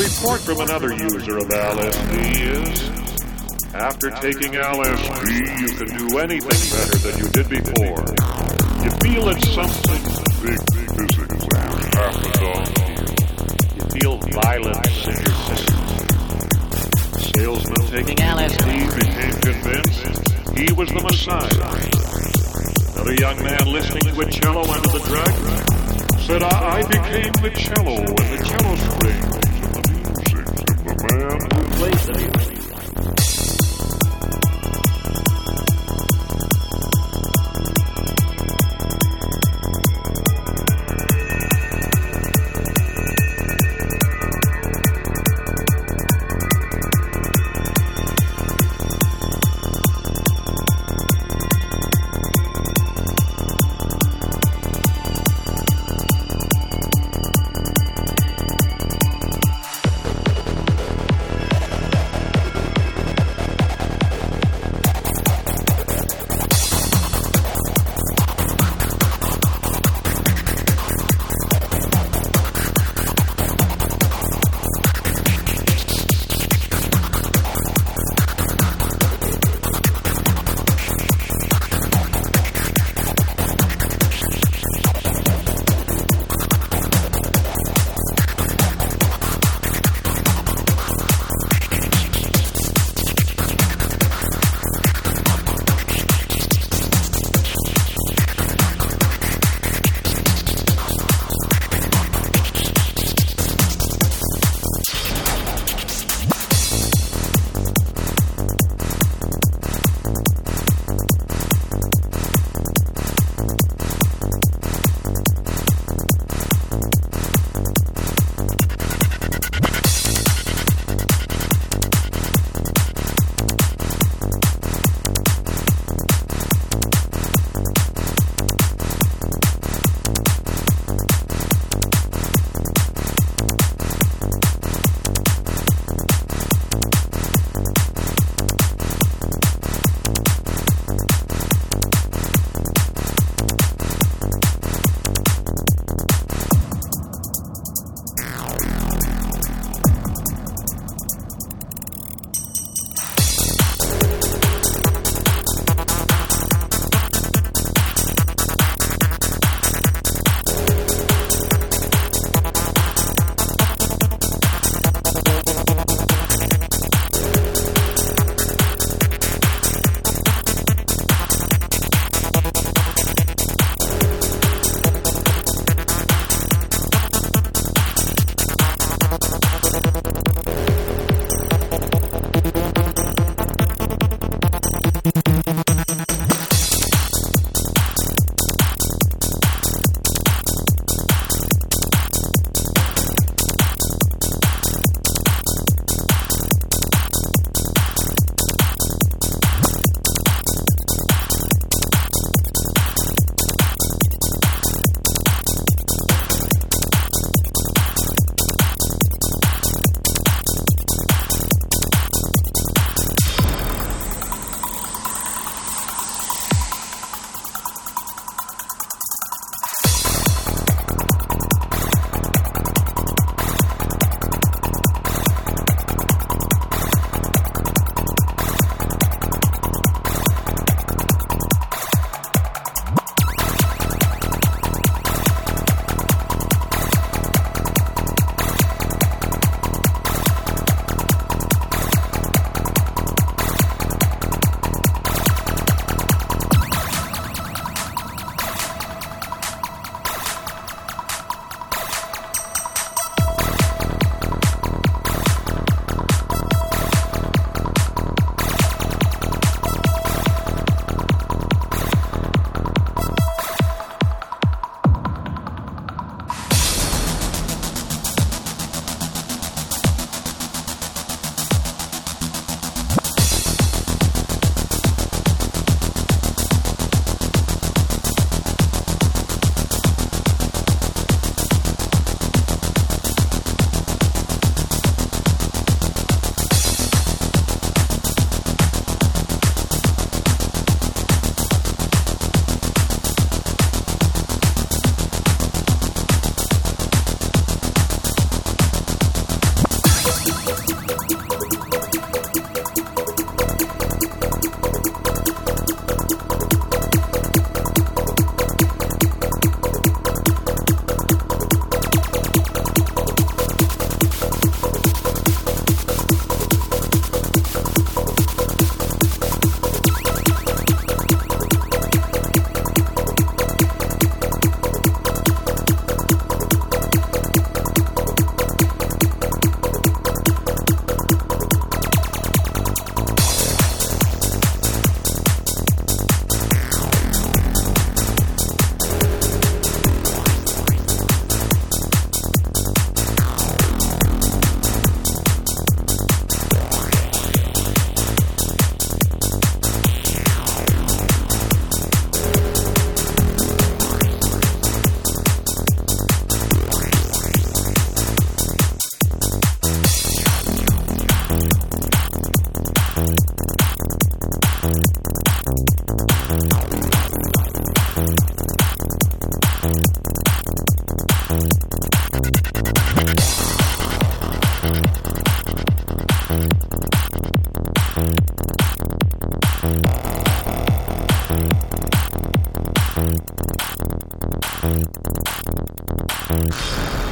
report from another user of LSD is after taking LSD, you can do anything better than you did before. You feel that something big physically happened on you. You feel violence in your system. Salesman taking LSD became convinced he was the Messiah. Another young man listening to a cello under the drug said, I, I became the cello and the cello strings man who plays the. Thank